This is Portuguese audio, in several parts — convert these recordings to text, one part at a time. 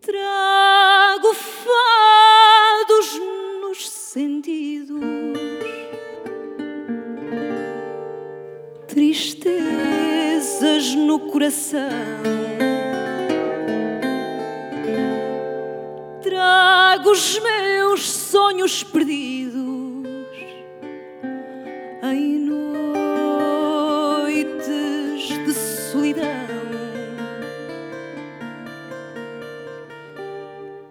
Trago fados nos sentidos, tristezas no coração. Trago os meus sonhos perdidos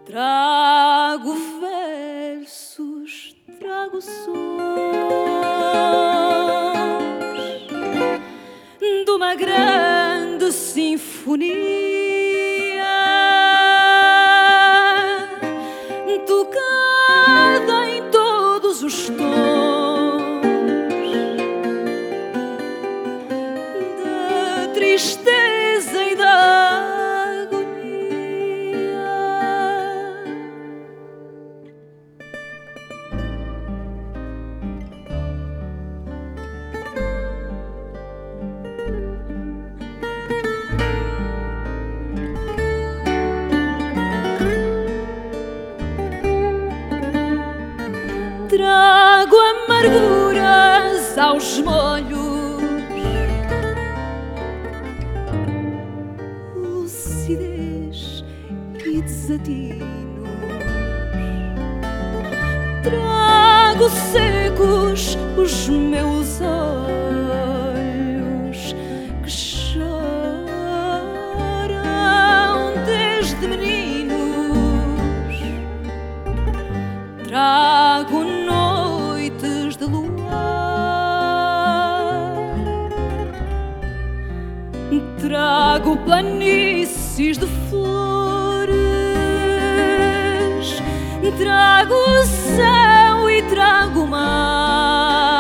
Trago versos, trago sons de uma grande sinfonia. Tocada em todos os tons da tristeza Trago amarguras aos molhos, lucidez e desatinos. Trago secos os meus olhos Trago planícies de flores. Trago o céu e trago o mar.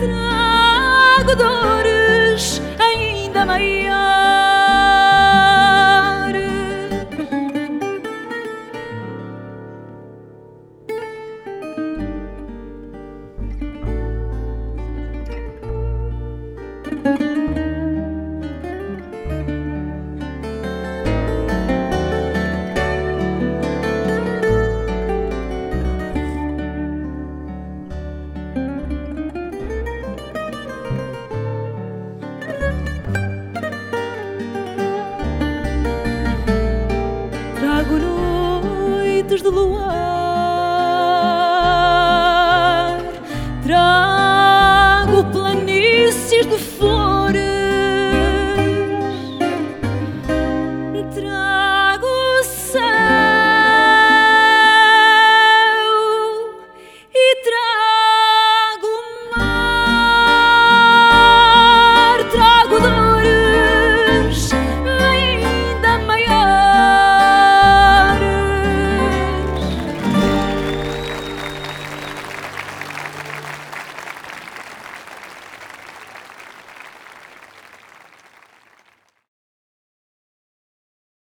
Trago dores ainda maiores. noites de luar. Trago planícies de flores. Trago